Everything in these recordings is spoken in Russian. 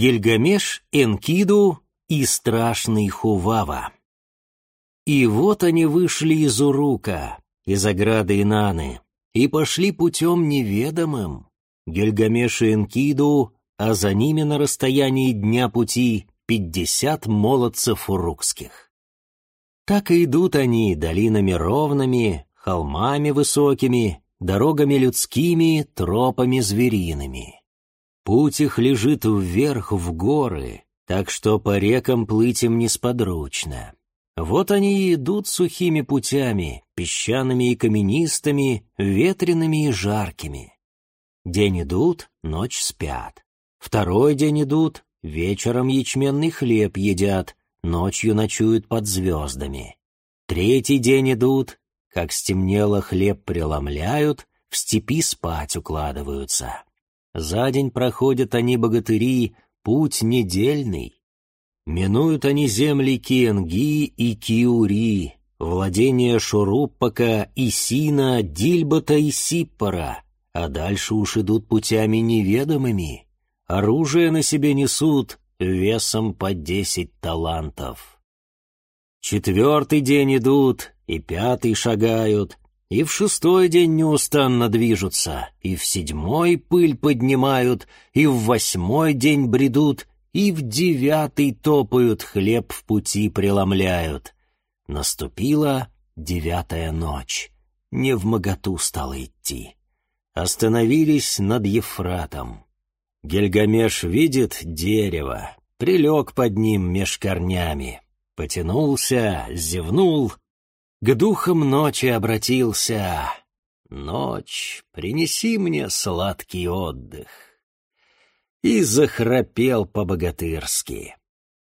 Гильгамеш, Энкиду и страшный Хувава. И вот они вышли из Урука, из ограды Инаны, и пошли путем неведомым. Гильгамеш и Энкиду, а за ними на расстоянии дня пути пятьдесят молодцев урукских. Так и идут они долинами ровными, холмами высокими, дорогами людскими, тропами звериными. Путь их лежит вверх в горы, так что по рекам плыть им несподручно. Вот они и идут сухими путями, песчаными и каменистыми, ветреными и жаркими. День идут, ночь спят. Второй день идут, вечером ячменный хлеб едят, ночью ночуют под звездами. Третий день идут, как стемнело хлеб преломляют, в степи спать укладываются. За день проходят они, богатыри, путь недельный. Минуют они земли Киенги и Киури, владения Шуруппака, Исина, Дильбота и Сиппара, а дальше уж идут путями неведомыми. Оружие на себе несут весом по десять талантов. Четвертый день идут, и пятый шагают, и в шестой день неустанно движутся, и в седьмой пыль поднимают, и в восьмой день бредут, и в девятый топают, хлеб в пути преломляют. Наступила девятая ночь, не в моготу стало идти. Остановились над Ефратом. Гельгамеш видит дерево, прилег под ним меж корнями, потянулся, зевнул — к духам ночи обратился. Ночь, принеси мне сладкий отдых. И захрапел по-богатырски.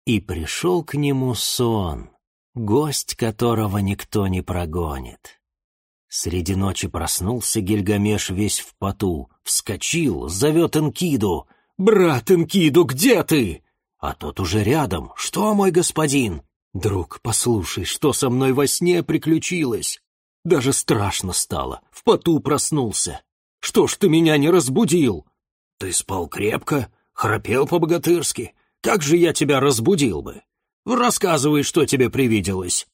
И пришел к нему сон, гость которого никто не прогонит. Среди ночи проснулся Гильгамеш весь в поту, вскочил, зовет Энкиду. «Брат Энкиду, где ты?» А тот уже рядом. «Что, мой господин?» «Друг, послушай, что со мной во сне приключилось? Даже страшно стало, в поту проснулся. Что ж ты меня не разбудил?» «Ты спал крепко, храпел по-богатырски. Как же я тебя разбудил бы? Рассказывай, что тебе привиделось».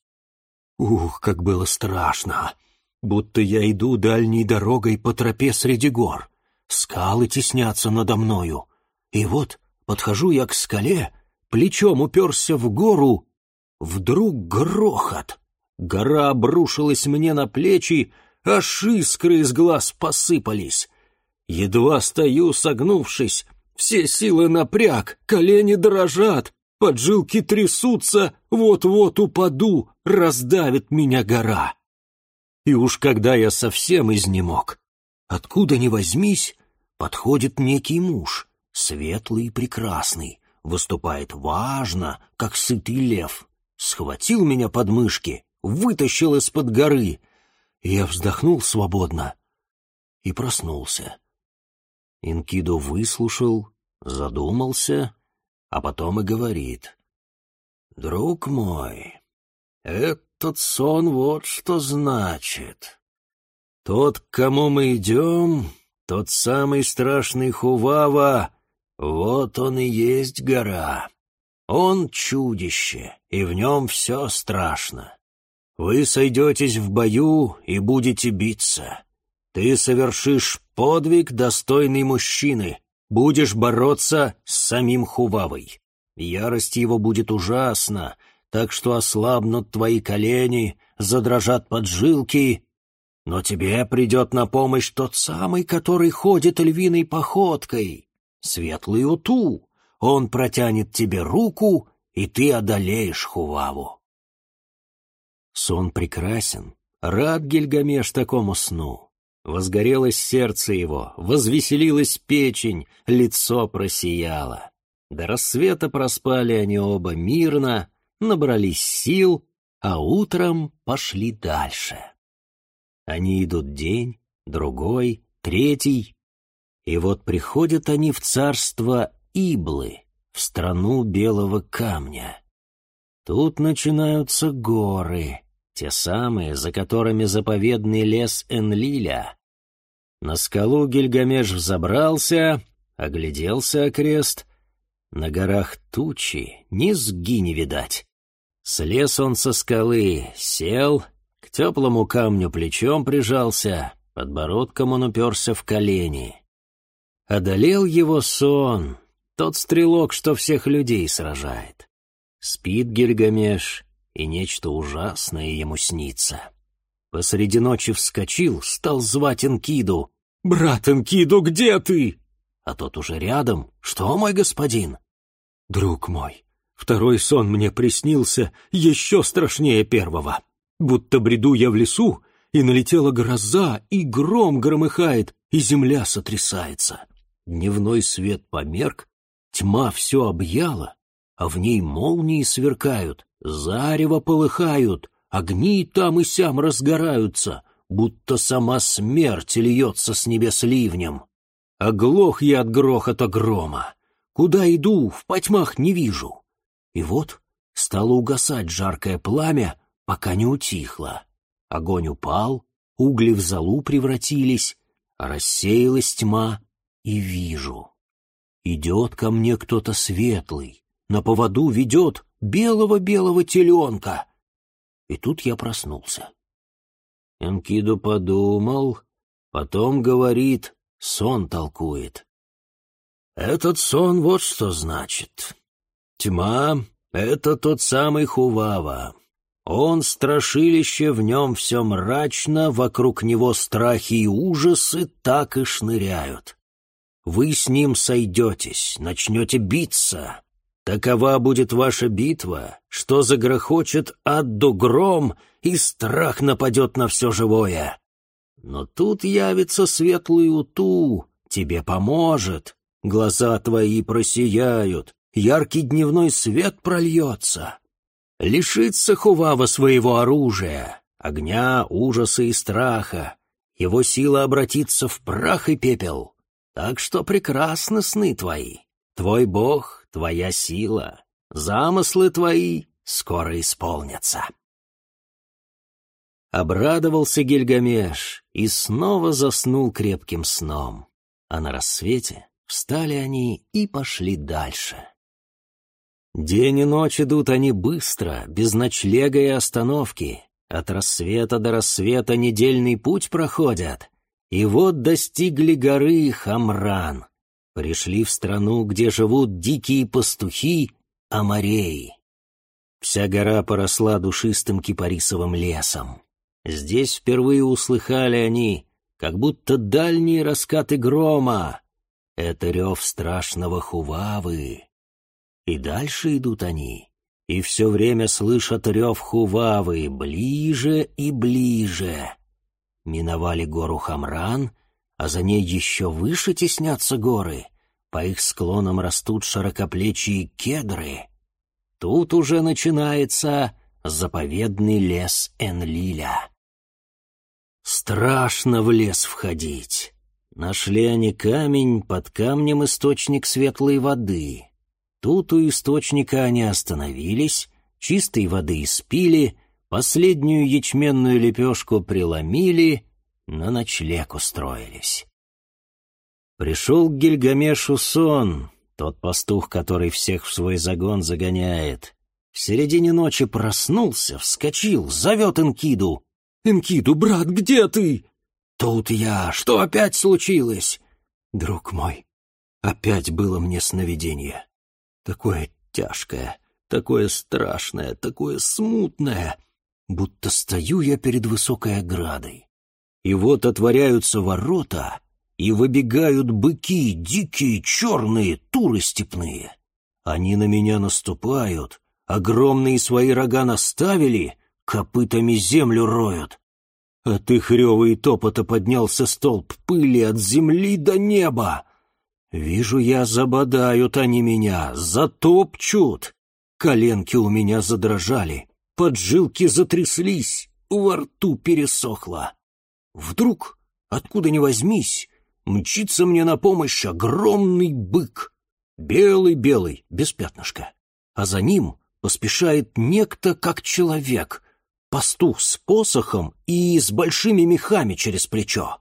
Ух, как было страшно. Будто я иду дальней дорогой по тропе среди гор. Скалы теснятся надо мною. И вот подхожу я к скале, плечом уперся в гору Вдруг грохот. Гора обрушилась мне на плечи, аж искры из глаз посыпались. Едва стою, согнувшись, все силы напряг, колени дрожат, поджилки трясутся, вот-вот упаду, раздавит меня гора. И уж когда я совсем изнемог, откуда ни возьмись, подходит некий муж, светлый и прекрасный, выступает важно, как сытый лев, схватил меня под мышки, вытащил из-под горы. Я вздохнул свободно и проснулся. Инкидо выслушал, задумался, а потом и говорит. «Друг мой, этот сон вот что значит. Тот, к кому мы идем, тот самый страшный Хувава, вот он и есть гора. Он чудище, и в нем все страшно. Вы сойдетесь в бою и будете биться. Ты совершишь подвиг, достойный мужчины, будешь бороться с самим Хувавой. Ярость его будет ужасна, так что ослабнут твои колени, задрожат поджилки, но тебе придет на помощь тот самый, который ходит львиной походкой, светлый Уту. Он протянет тебе руку, и ты одолеешь Хуваву. Сон прекрасен, рад Гильгамеш такому сну. Возгорелось сердце его, возвеселилась печень, лицо просияло. До рассвета проспали они оба мирно, набрались сил, а утром пошли дальше. Они идут день, другой, третий, и вот приходят они в царство Иблы, в страну белого камня. Тут начинаются горы, те самые, за которыми заповедный лес Энлиля. На скалу Гильгамеш взобрался, огляделся окрест. На горах тучи, низги не видать. Слез он со скалы, сел, к теплому камню плечом прижался, подбородком он уперся в колени. Одолел его сон, тот стрелок, что всех людей сражает. Спит Гильгамеш, и нечто ужасное ему снится. Посреди ночи вскочил, стал звать Энкиду. «Брат Энкиду, где ты?» А тот уже рядом. «Что, мой господин?» «Друг мой, второй сон мне приснился еще страшнее первого. Будто бреду я в лесу, и налетела гроза, и гром громыхает, и земля сотрясается. Дневной свет померк, тьма все объяла, а в ней молнии сверкают, зарево полыхают, огни там и сям разгораются, будто сама смерть льется с небес ливнем. Оглох я от грохота грома. Куда иду, в потьмах не вижу. И вот стало угасать жаркое пламя, пока не утихло. Огонь упал, угли в золу превратились, рассеялась тьма, и вижу. Идет ко мне кто-то светлый, на поводу ведет белого-белого теленка. И тут я проснулся. Энкиду подумал, потом говорит, сон толкует. Этот сон вот что значит. Тьма — это тот самый Хувава. Он страшилище, в нем все мрачно, вокруг него страхи и ужасы так и шныряют. Вы с ним сойдетесь, начнете биться, Такова будет ваша битва, что загрохочет адду гром, и страх нападет на все живое. Но тут явится светлый уту, тебе поможет, глаза твои просияют, яркий дневной свет прольется. Лишится Хувава своего оружия, огня, ужаса и страха, его сила обратится в прах и пепел. Так что прекрасны сны твои. Твой бог твоя сила, замыслы твои скоро исполнятся. Обрадовался Гильгамеш и снова заснул крепким сном, а на рассвете встали они и пошли дальше. День и ночь идут они быстро, без ночлега и остановки. От рассвета до рассвета недельный путь проходят. И вот достигли горы Хамран, пришли в страну, где живут дикие пастухи, амареи. Вся гора поросла душистым кипарисовым лесом. Здесь впервые услыхали они, как будто дальние раскаты грома. Это рев страшного Хувавы. И дальше идут они, и все время слышат рев Хувавы ближе и ближе. Миновали гору Хамран а за ней еще выше теснятся горы. По их склонам растут широкоплечие кедры. Тут уже начинается заповедный лес Энлиля. Страшно в лес входить. Нашли они камень, под камнем источник светлой воды. Тут у источника они остановились, чистой воды испили, последнюю ячменную лепешку преломили — на ночлег устроились. Пришел к Гильгамешу сон, тот пастух, который всех в свой загон загоняет. В середине ночи проснулся, вскочил, зовет Энкиду. «Энкиду, брат, где ты?» «Тут я. Что опять случилось?» «Друг мой, опять было мне сновидение. Такое тяжкое, такое страшное, такое смутное, будто стою я перед высокой оградой. И вот отворяются ворота, и выбегают быки, дикие, черные, туры степные. Они на меня наступают, огромные свои рога наставили, копытами землю роют. От их рева и топота поднялся столб пыли от земли до неба. Вижу я, забодают они меня, затопчут. Коленки у меня задрожали, поджилки затряслись, во рту пересохло. Вдруг, откуда ни возьмись, мчится мне на помощь огромный бык. Белый-белый, без пятнышка. А за ним поспешает некто как человек, пастух с посохом и с большими мехами через плечо.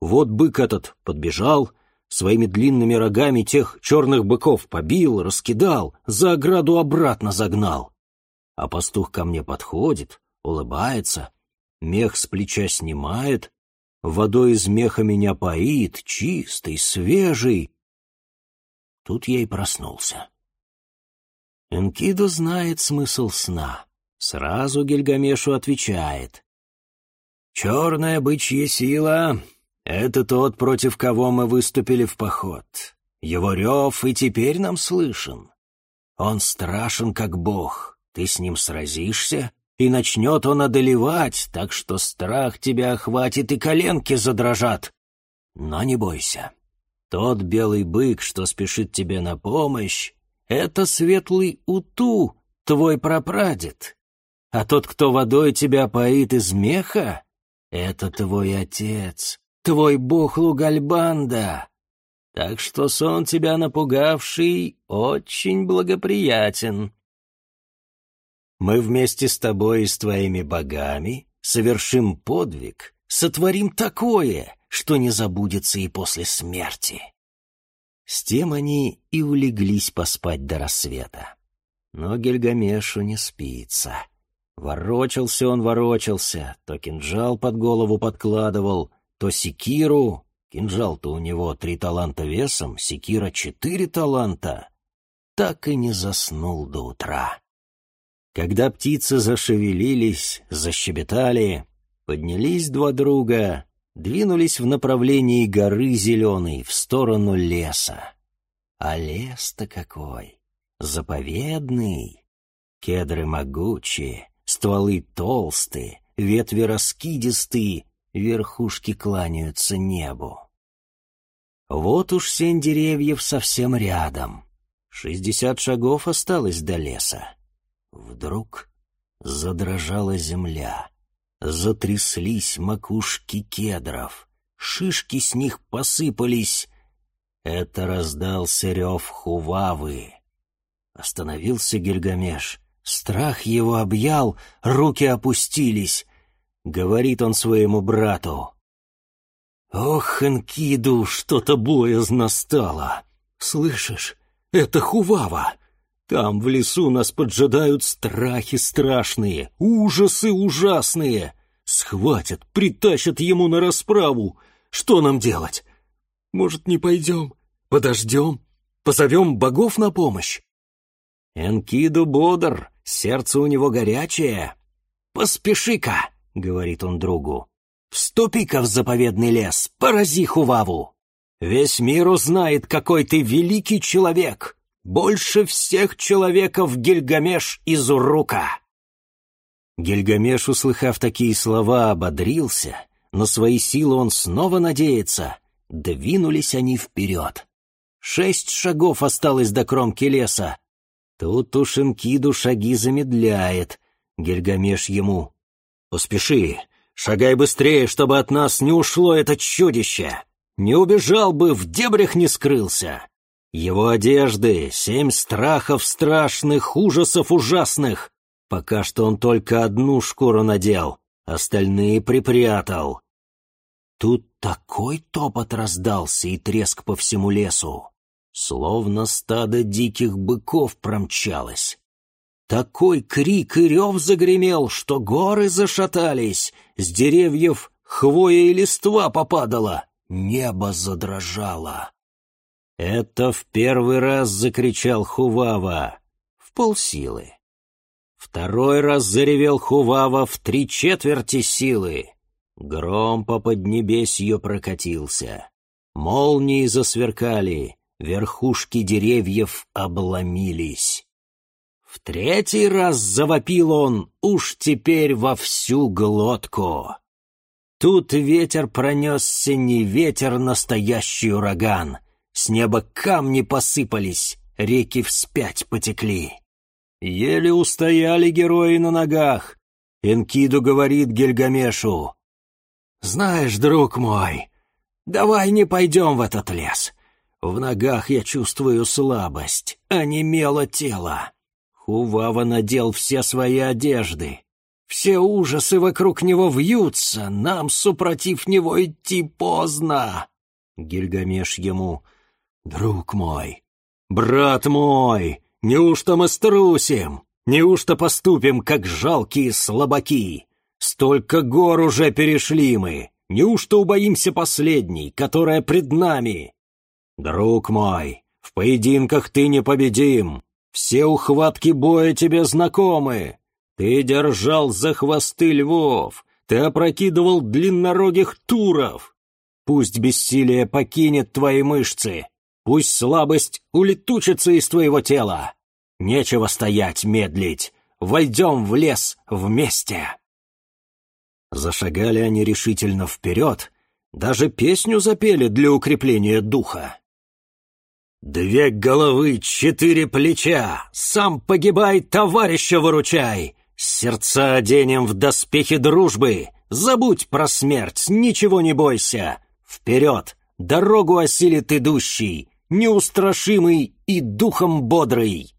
Вот бык этот подбежал, Своими длинными рогами тех черных быков побил, раскидал, за ограду обратно загнал. А пастух ко мне подходит, улыбается, мех с плеча снимает, водой из меха меня поит, чистый, свежий. Тут я и проснулся. Энкиду знает смысл сна. Сразу Гильгамешу отвечает. «Черная бычья сила — это тот, против кого мы выступили в поход. Его рев и теперь нам слышен. Он страшен, как бог. Ты с ним сразишься, и начнет он одолевать, так что страх тебя охватит и коленки задрожат. Но не бойся. Тот белый бык, что спешит тебе на помощь, это светлый Уту, твой прапрадед. А тот, кто водой тебя поит из меха, это твой отец, твой бог Лугальбанда. Так что сон тебя напугавший очень благоприятен. Мы вместе с тобой и с твоими богами совершим подвиг, сотворим такое, что не забудется и после смерти. С тем они и улеглись поспать до рассвета. Но Гильгамешу не спится. Ворочался он, ворочался, то кинжал под голову подкладывал, то секиру. Кинжал-то у него три таланта весом, секира четыре таланта. Так и не заснул до утра. Когда птицы зашевелились, защебетали, поднялись два друга, двинулись в направлении горы Зеленой, в сторону леса. А лес-то какой! Заповедный! Кедры могучие, стволы толстые, ветви раскидистые, верхушки кланяются небу. Вот уж семь деревьев совсем рядом. Шестьдесят шагов осталось до леса. Вдруг задрожала земля. Затряслись макушки кедров, шишки с них посыпались. Это раздался рев Хувавы. Остановился Гильгамеш. Страх его объял, руки опустились. Говорит он своему брату. «Ох, Энкиду, что-то боязно стало. Слышишь, это Хувава. Там в лесу нас поджидают страхи страшные, ужасы ужасные. Схватят, притащат ему на расправу. Что нам делать? Может, не пойдем? Подождем? Позовем богов на помощь? Энкиду бодр, сердце у него горячее. «Поспеши-ка», — говорит он другу. «Вступи-ка в заповедный лес, порази Хуваву. Весь мир узнает, какой ты великий человек. Больше всех человеков Гильгамеш из Урука!» Гильгамеш, услыхав такие слова, ободрился, но свои силы он снова надеется. Двинулись они вперед. Шесть шагов осталось до кромки леса. Тут у Шинкиду шаги замедляет. Гильгамеш ему. «Поспеши, шагай быстрее, чтобы от нас не ушло это чудище! Не убежал бы, в дебрях не скрылся!» Его одежды — семь страхов страшных, ужасов ужасных. Пока что он только одну шкуру надел, остальные припрятал. Тут такой топот раздался и треск по всему лесу, словно стадо диких быков промчалось. Такой крик и рев загремел, что горы зашатались, с деревьев хвоя и листва попадала, небо задрожало. Это в первый раз закричал Хувава в полсилы. Второй раз заревел Хувава в три четверти силы. Гром по поднебесью прокатился. Молнии засверкали, верхушки деревьев обломились. В третий раз завопил он уж теперь во всю глотку. Тут ветер пронесся не ветер, настоящий ураган — с неба камни посыпались, реки вспять потекли. Еле устояли герои на ногах. Энкиду говорит Гильгамешу. «Знаешь, друг мой, давай не пойдем в этот лес. В ногах я чувствую слабость, а не мело тело. Хувава надел все свои одежды. Все ужасы вокруг него вьются, нам, супротив него, идти поздно. Гильгамеш ему. «Друг мой, брат мой, неужто мы струсим? Неужто поступим, как жалкие слабаки? Столько гор уже перешли мы, неужто убоимся последней, которая пред нами? Друг мой, в поединках ты непобедим, все ухватки боя тебе знакомы. Ты держал за хвосты львов, ты опрокидывал длиннорогих туров. Пусть бессилие покинет твои мышцы, пусть слабость улетучится из твоего тела. Нечего стоять, медлить, войдем в лес вместе. Зашагали они решительно вперед, даже песню запели для укрепления духа. «Две головы, четыре плеча, сам погибай, товарища выручай!» Сердца оденем в доспехи дружбы. Забудь про смерть, ничего не бойся. Вперед, дорогу осилит идущий, неустрашимый и духом бодрый.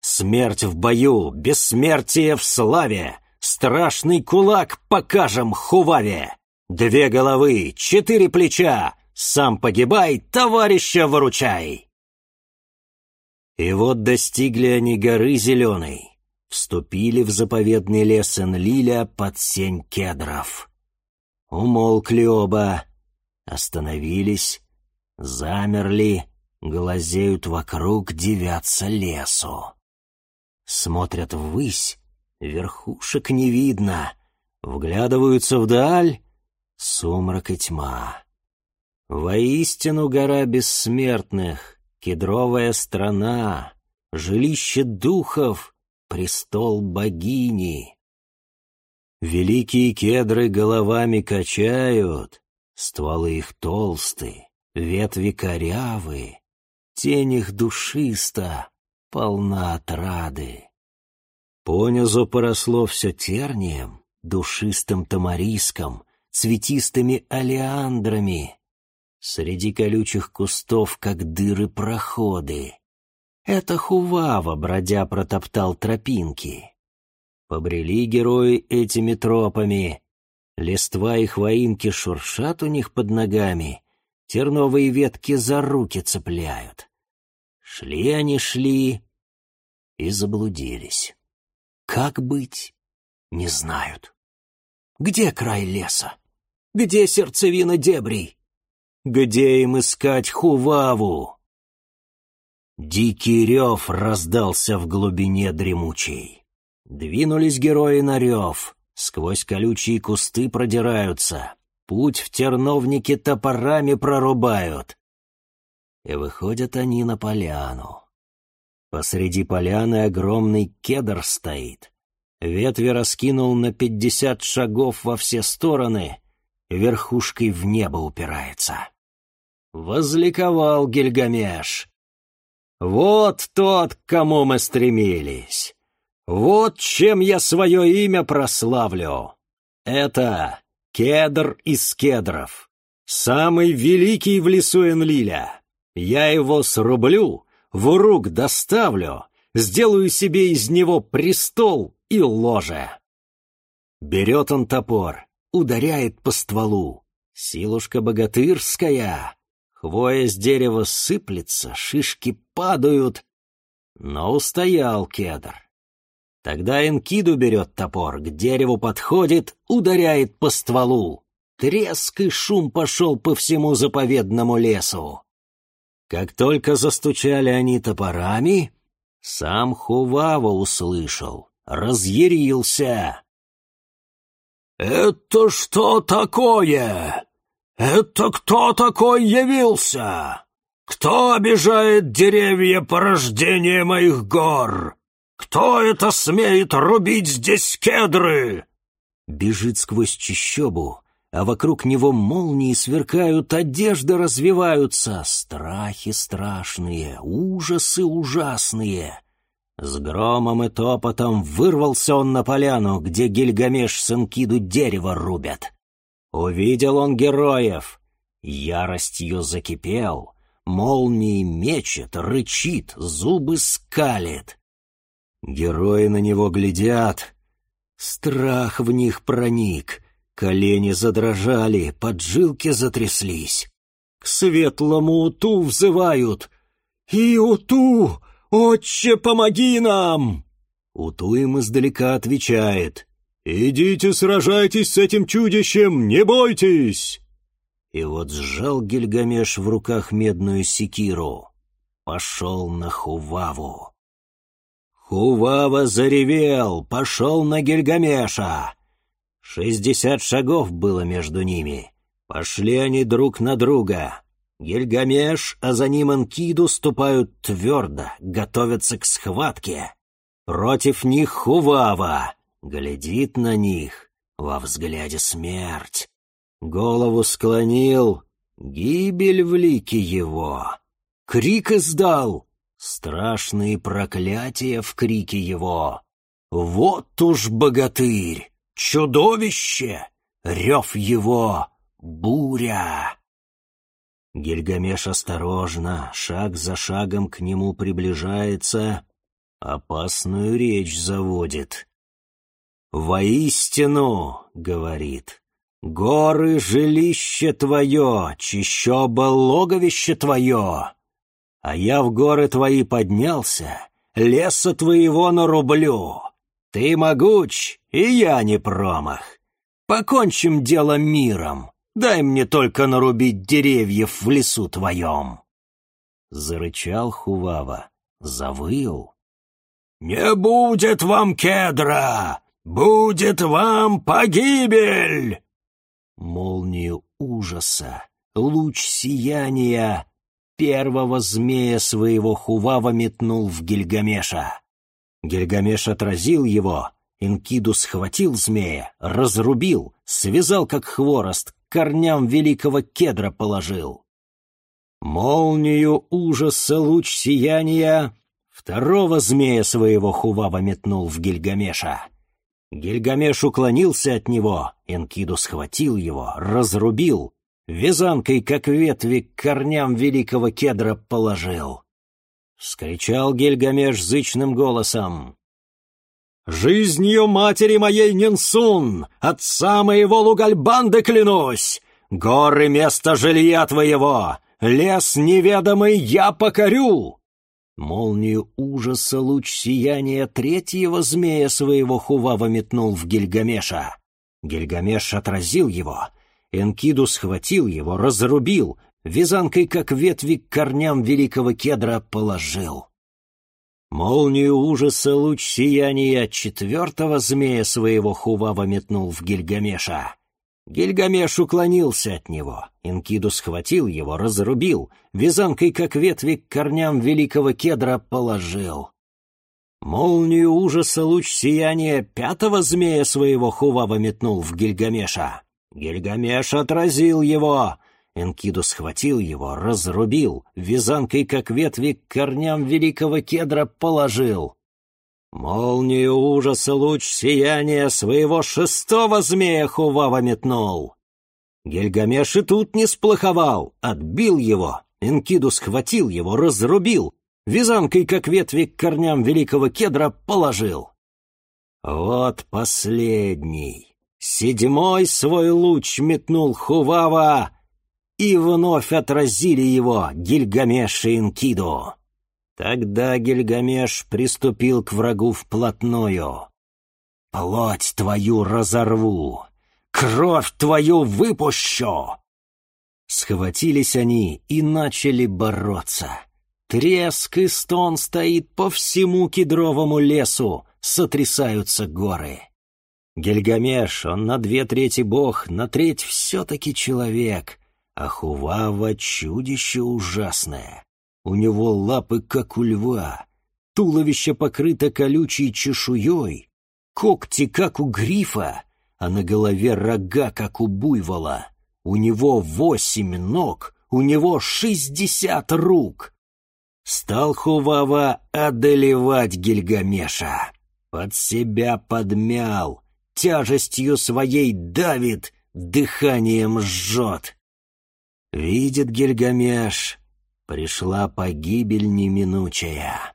Смерть в бою, бессмертие в славе, страшный кулак покажем Хуваве. Две головы, четыре плеча, сам погибай, товарища выручай. И вот достигли они горы зеленой вступили в заповедный лес Энлиля под сень кедров. Умолкли оба, остановились, замерли, глазеют вокруг, девятся лесу. Смотрят ввысь, верхушек не видно, вглядываются вдаль, сумрак и тьма. Воистину гора бессмертных, кедровая страна, жилище духов — престол богини. Великие кедры головами качают, стволы их толсты, ветви корявы, тень их душиста, полна отрады. Понизу поросло все тернием, душистым тамариском, цветистыми алиандрами. Среди колючих кустов, как дыры проходы. Это Хувава, бродя, протоптал тропинки. Побрели герои этими тропами. Листва и хвоинки шуршат у них под ногами, терновые ветки за руки цепляют. Шли они, шли и заблудились. Как быть, не знают. Где край леса? Где сердцевина дебрей? Где им искать Хуваву? Дикий рев раздался в глубине дремучей. Двинулись герои на рев, сквозь колючие кусты продираются, путь в терновнике топорами прорубают. И выходят они на поляну. Посреди поляны огромный кедр стоит. Ветви раскинул на пятьдесят шагов во все стороны, верхушкой в небо упирается. Возликовал Гильгамеш. Вот тот, к кому мы стремились. Вот чем я свое имя прославлю. Это кедр из кедров, самый великий в лесу Энлиля. Я его срублю, в рук доставлю, сделаю себе из него престол и ложе. Берет он топор, ударяет по стволу. Силушка богатырская, Хвоя с дерева сыплется, шишки падают, но устоял кедр. Тогда Энкиду берет топор, к дереву подходит, ударяет по стволу. Треск и шум пошел по всему заповедному лесу. Как только застучали они топорами, сам Хувава услышал, разъярился. «Это что такое?» «Это кто такой явился? Кто обижает деревья порождения моих гор? Кто это смеет рубить здесь кедры?» Бежит сквозь чащобу, а вокруг него молнии сверкают, одежды развиваются, страхи страшные, ужасы ужасные. С громом и топотом вырвался он на поляну, где Гильгамеш с Энкиду дерево рубят. Увидел он героев, яростью закипел, молнией мечет, рычит, зубы скалит. Герои на него глядят, страх в них проник, колени задрожали, поджилки затряслись. к светлому Уту взывают. «И Уту, отче, помоги нам!» Уту им издалека отвечает. «Идите сражайтесь с этим чудищем, не бойтесь!» И вот сжал Гильгамеш в руках медную секиру. Пошел на Хуваву. Хувава заревел, пошел на Гильгамеша. Шестьдесят шагов было между ними. Пошли они друг на друга. Гильгамеш, а за ним Энкиду ступают твердо, готовятся к схватке. Против них Хувава, глядит на них, во взгляде смерть. Голову склонил, гибель в лике его. Крик издал, страшные проклятия в крике его. Вот уж богатырь, чудовище, рев его, буря. Гильгамеш осторожно, шаг за шагом к нему приближается, опасную речь заводит. «Воистину», — говорит, — «горы — жилище твое, чищоба — логовище твое, а я в горы твои поднялся, леса твоего нарублю. Ты могуч, и я не промах. Покончим дело миром, дай мне только нарубить деревьев в лесу твоем». Зарычал Хувава, завыл. «Не будет вам кедра!» «Будет вам погибель!» Молнию ужаса, луч сияния первого змея своего Хувава метнул в Гильгамеша. Гильгамеш отразил его, Инкиду схватил змея, разрубил, связал как хворост, корням великого кедра положил. Молнию ужаса луч сияния второго змея своего Хувава метнул в Гильгамеша. Гильгамеш уклонился от него, Энкиду схватил его, разрубил, вязанкой, как ветви, к корням великого кедра положил. Вскричал Гильгамеш зычным голосом. «Жизнью матери моей Нинсун, отца моего Лугальбанды клянусь! Горы — место жилья твоего, лес неведомый я покорю!» Молнию ужаса луч сияния третьего змея своего Хувава метнул в Гильгамеша. Гильгамеш отразил его. Энкиду схватил его, разрубил, вязанкой, как ветви, к корням великого кедра положил. Молнию ужаса луч сияния четвертого змея своего Хувава метнул в Гильгамеша. Гильгамеш уклонился от него. Инкиду схватил его, разрубил, вязанкой, как ветви, к корням великого кедра положил. Молнию ужаса луч сияния пятого змея своего Хувава метнул в Гильгамеша. Гильгамеш отразил его. Энкиду схватил его, разрубил, вязанкой, как ветви, к корням великого кедра положил. Молнию ужаса луч сияния своего шестого змея Хувава метнул. Гильгамеш и тут не сплоховал, отбил его, Энкиду схватил его, разрубил, вязанкой, как ветви, к корням великого кедра положил. Вот последний, седьмой свой луч метнул Хувава, и вновь отразили его Гильгамеш и Энкиду. Тогда Гильгамеш приступил к врагу вплотную. «Плоть твою разорву, кровь твою выпущу!» Схватились они и начали бороться. Треск и стон стоит по всему кедровому лесу, сотрясаются горы. Гильгамеш, он на две трети бог, на треть все-таки человек, а Хувава — чудище ужасное. У него лапы, как у льва, туловище покрыто колючей чешуей, когти, как у грифа, а на голове рога, как у буйвола. У него восемь ног, у него шестьдесят рук. Стал Хувава одолевать Гильгамеша. Под себя подмял, тяжестью своей давит, дыханием жжет. Видит Гильгамеш, Пришла погибель неминучая.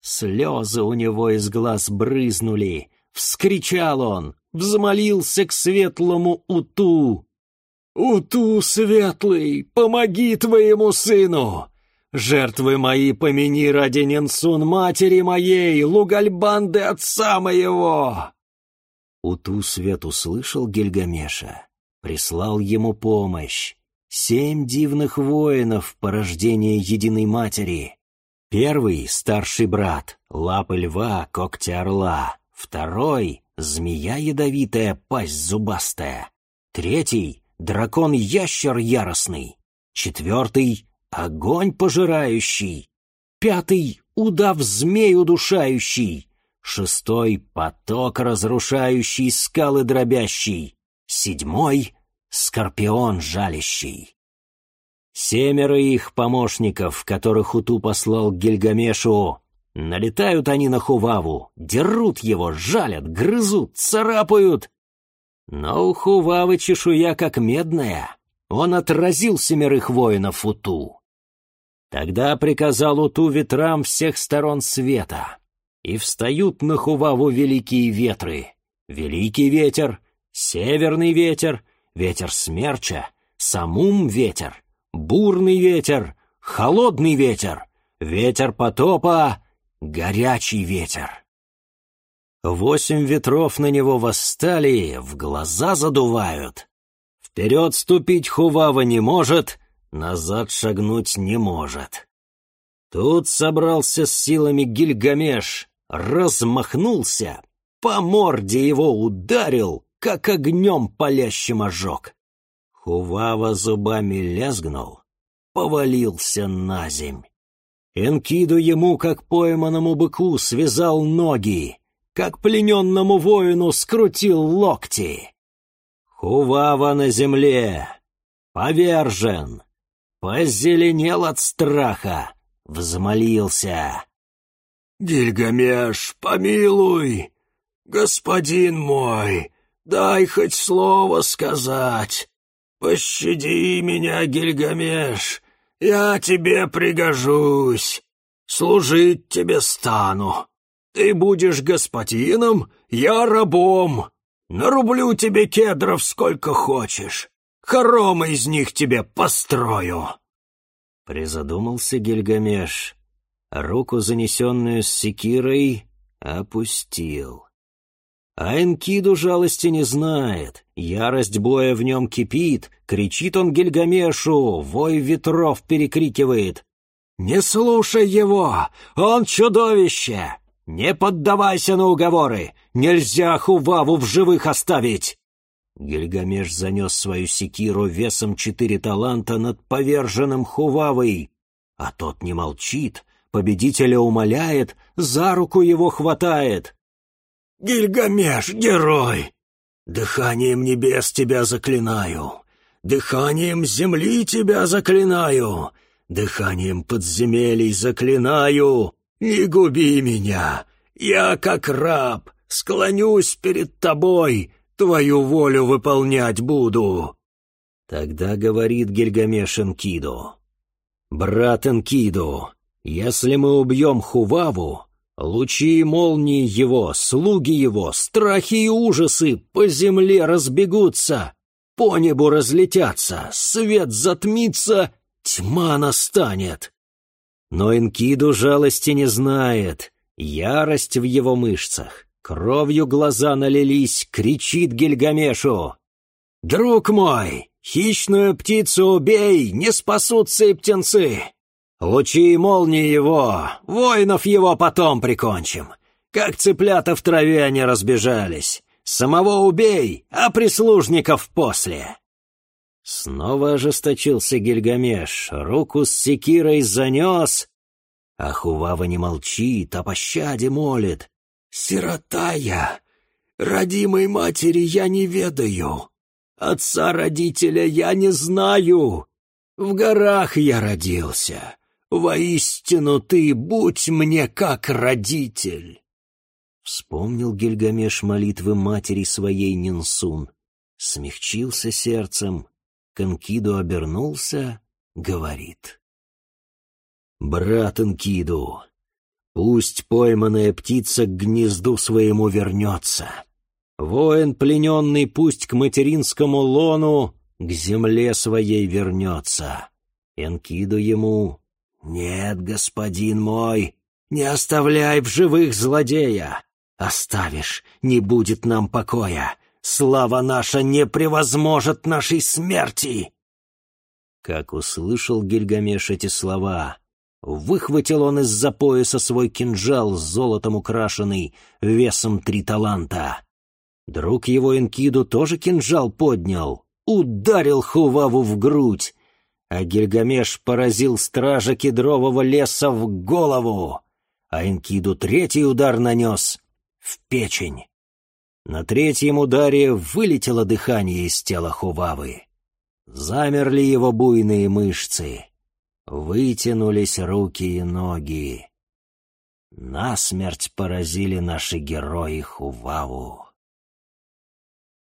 Слезы у него из глаз брызнули. Вскричал он, взмолился к светлому уту. «Уту, светлый, помоги твоему сыну! Жертвы мои помяни ради Ненсун матери моей, Лугальбанды отца моего!» Уту свет услышал Гильгамеша, прислал ему помощь. Семь дивных воинов, порождение единой матери. Первый — старший брат, лапы льва, когти орла. Второй — змея ядовитая, пасть зубастая. Третий — дракон-ящер яростный. Четвертый — огонь пожирающий. Пятый — удав-змей удушающий. Шестой — поток разрушающий, скалы дробящий. Седьмой — скорпион жалящий. Семеро их помощников, которых Уту послал Гильгамешу, налетают они на Хуваву, дерут его, жалят, грызут, царапают. Но у Хувавы чешуя как медная, он отразил семерых воинов Уту. Тогда приказал Уту ветрам всех сторон света, и встают на Хуваву великие ветры. Великий ветер, северный ветер, ветер смерча, самум ветер, бурный ветер, холодный ветер, ветер потопа, горячий ветер. Восемь ветров на него восстали, в глаза задувают. Вперед ступить Хувава не может, назад шагнуть не может. Тут собрался с силами Гильгамеш, размахнулся, по морде его ударил, как огнем палящим ожог. Хувава зубами лязгнул, повалился на земь. Энкиду ему, как пойманному быку, связал ноги, как плененному воину скрутил локти. Хувава на земле, повержен, позеленел от страха, взмолился. «Гильгамеш, помилуй! Господин мой, дай хоть слово сказать! Пощади меня, Гильгамеш, я тебе пригожусь, служить тебе стану. Ты будешь господином, я рабом. Нарублю тебе кедров сколько хочешь, хоромы из них тебе построю». Призадумался Гильгамеш руку, занесенную с секирой, опустил. А Энкиду жалости не знает, ярость боя в нем кипит, кричит он Гильгамешу, вой ветров перекрикивает. «Не слушай его! Он чудовище! Не поддавайся на уговоры! Нельзя Хуваву в живых оставить!» Гильгамеш занес свою секиру весом четыре таланта над поверженным Хувавой, а тот не молчит, Победителя умоляет, за руку его хватает. «Гильгамеш, герой! Дыханием небес тебя заклинаю, дыханием земли тебя заклинаю, дыханием подземелий заклинаю, не губи меня, я как раб, склонюсь перед тобой, твою волю выполнять буду». Тогда говорит Гильгамеш Энкиду. «Брат Энкиду, если мы убьем Хуваву, лучи и молнии его, слуги его, страхи и ужасы по земле разбегутся, по небу разлетятся, свет затмится, тьма настанет. Но Инкиду жалости не знает, ярость в его мышцах, кровью глаза налились, кричит Гильгамешу. «Друг мой, хищную птицу убей, не спасутся и птенцы!» Лучи и молнии его, воинов его потом прикончим. Как цыплята в траве они разбежались. Самого убей, а прислужников после. Снова ожесточился Гильгамеш, руку с секирой занес. А Хувава не молчит, а пощаде молит. «Сирота я! Родимой матери я не ведаю. Отца родителя я не знаю. В горах я родился. Воистину ты будь мне как родитель!» Вспомнил Гильгамеш молитвы матери своей Нинсун, смягчился сердцем, к Энкиду обернулся, говорит. «Брат Энкиду, пусть пойманная птица к гнезду своему вернется. Воин плененный пусть к материнскому лону к земле своей вернется. Энкиду ему «Нет, господин мой, не оставляй в живых злодея. Оставишь, не будет нам покоя. Слава наша не превозможет нашей смерти!» Как услышал Гильгамеш эти слова, выхватил он из-за пояса свой кинжал с золотом украшенный, весом три таланта. Друг его Энкиду тоже кинжал поднял, ударил Хуваву в грудь, а Гильгамеш поразил стража кедрового леса в голову, а Энкиду третий удар нанес в печень. На третьем ударе вылетело дыхание из тела Хувавы. Замерли его буйные мышцы, вытянулись руки и ноги. Насмерть поразили наши герои Хуваву.